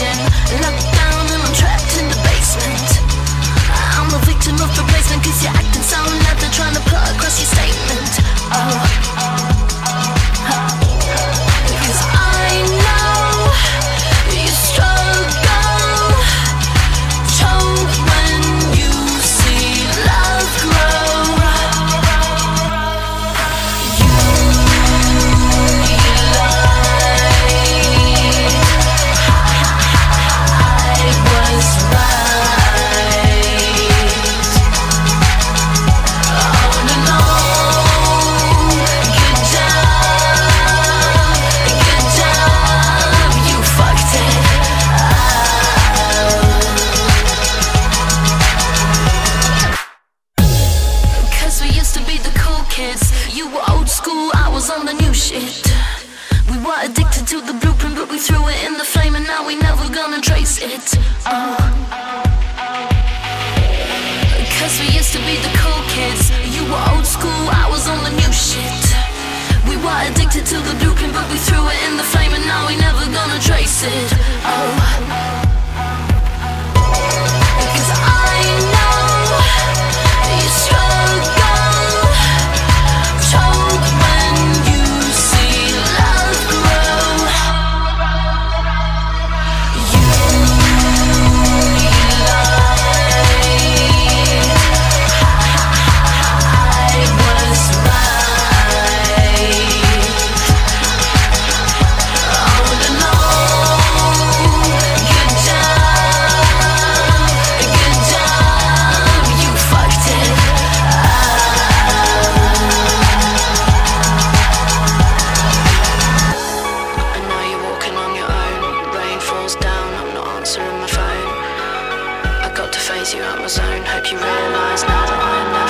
Look shit We were addicted to the blueprint But we threw it in the flame And now we never gonna trace it. Oh. Cause we used to be the cool kids. You were old school, I was on the new shit. We were addicted to the blueprint But we threw it in the flame And now we never gonna trace it. ways you out my zone Hope you realize now that I am never